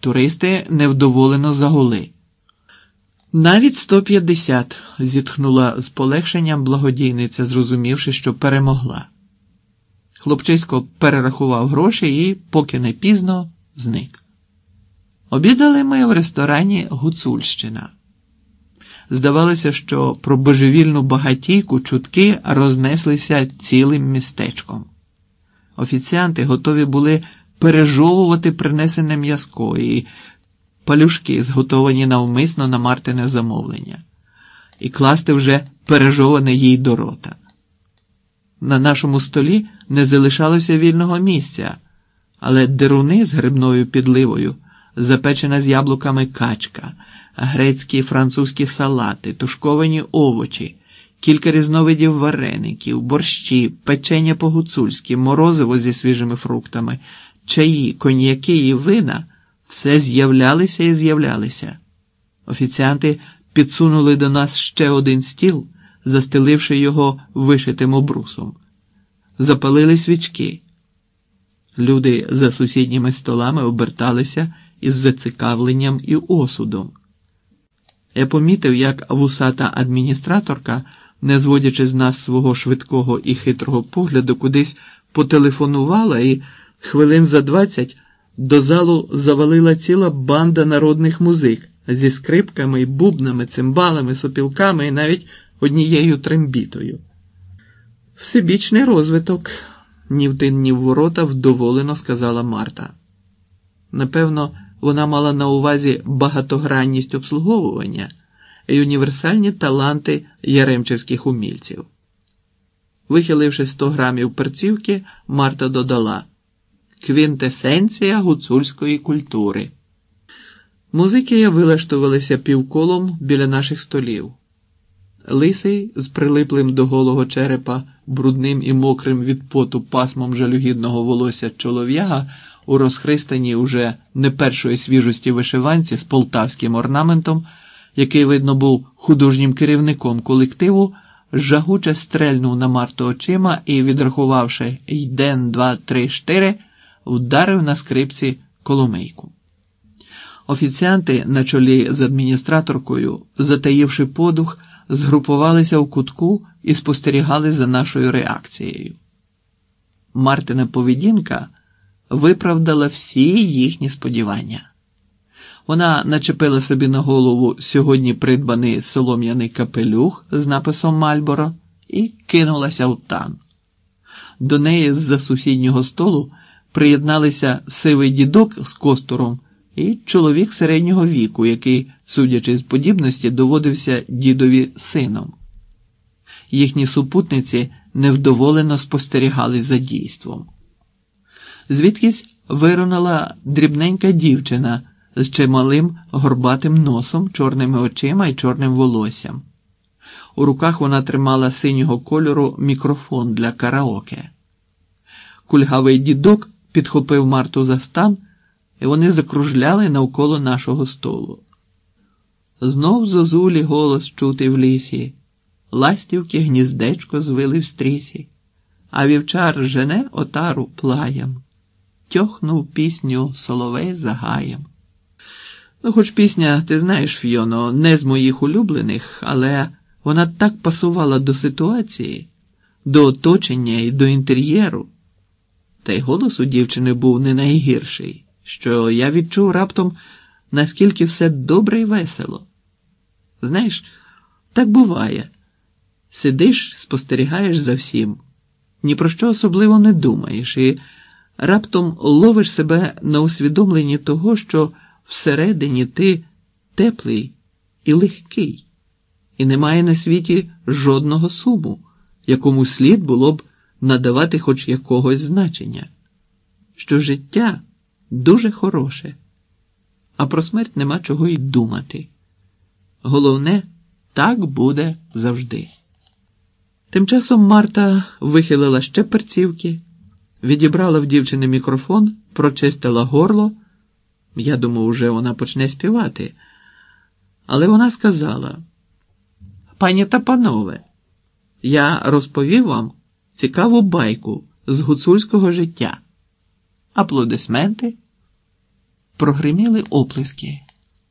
Туристи невдоволено загули. Навіть 150, зітхнула з полегшенням благодійниця, зрозумівши, що перемогла. Хлопчисько перерахував гроші і, поки не пізно, зник. Обідали ми в ресторані Гуцульщина. Здавалося, що про божевільну багатійку чутки рознеслися цілим містечком. Офіціанти готові були пережовувати принесене м'язко і палюшки, зготовані навмисно на Мартине замовлення, і класти вже пережоване їй до рота. На нашому столі не залишалося вільного місця, але деруни з грибною підливою, запечена з яблуками качка, грецькі і французькі салати, тушковані овочі, кілька різновидів вареників, борщі, печення по-гуцульськи, морозиво зі свіжими фруктами, чаї, коньяки і вина все з'являлися і з'являлися. Офіціанти підсунули до нас ще один стіл, застеливши його вишитим обрусом. Запалили свічки. Люди за сусідніми столами оберталися із зацікавленням і осудом. Я помітив, як вусата адміністраторка, не зводячи з нас свого швидкого і хитрого погляду, кудись потелефонувала і хвилин за двадцять до залу завалила ціла банда народних музик зі скрипками, бубнами, цимбалами, сопілками і навіть однією трембітою. Всебічний розвиток, ні в тин, ні в ворота, вдоволено сказала Марта. Напевно, вона мала на увазі багатогранність обслуговування і універсальні таланти яремчевських умільців. Вихиливши 100 грамів перцівки, Марта додала квінтесенція гуцульської культури. Музики вилаштувалися півколом біля наших столів. Лисий з прилиплим до голого черепа, брудним і мокрим від поту пасмом жалюгідного волосся чолов'яга у розхристаній уже не першої свіжості вишиванці з полтавським орнаментом, який, видно, був художнім керівником колективу, жагуче стрельнув на Марту очима і, відрахувавши «Йден, два, три, чотири», вдарив на скрипці коломийку. Офіціанти на чолі з адміністраторкою, затаївши подух, згрупувалися в кутку і спостерігали за нашою реакцією. Мартина поведінка виправдала всі їхні сподівання. Вона начепила собі на голову сьогодні придбаний солом'яний капелюх з написом Мальборо і кинулася в тан. До неї з-за сусіднього столу приєдналися сивий дідок з костуром і чоловік середнього віку, який, судячи з подібності, доводився дідові сином. Їхні супутниці невдоволено спостерігали за дійством. Звідкись вирунула дрібненька дівчина з чималим горбатим носом, чорними очима і чорним волоссям. У руках вона тримала синього кольору мікрофон для караоке. Кульгавий дідок підхопив Марту за стан, і вони закружляли навколо нашого столу. Знов зозулі голос чути в лісі, ластівки гніздечко звили в стрісі, а вівчар жене отару плаєм, тьохнув пісню соловей за гаєм. Ну, хоч пісня, ти знаєш, Фіоно, не з моїх улюблених, але вона так пасувала до ситуації, до оточення і до інтер'єру. Та й голос у дівчини був не найгірший, що я відчув раптом, наскільки все добре і весело. Знаєш, так буває. Сидиш, спостерігаєш за всім, ні про що особливо не думаєш, і раптом ловиш себе на усвідомленні того, що всередині ти теплий і легкий, і немає на світі жодного суму, якому слід було б надавати хоч якогось значення, що життя дуже хороше, а про смерть нема чого й думати. Головне, так буде завжди. Тим часом Марта вихилила ще перцівки, відібрала в дівчини мікрофон, прочистила горло. Я думав, уже вона почне співати. Але вона сказала: Пані та панове, я розповів вам цікаву байку з гуцульського життя. Аплодисменти. прогриміли оплески.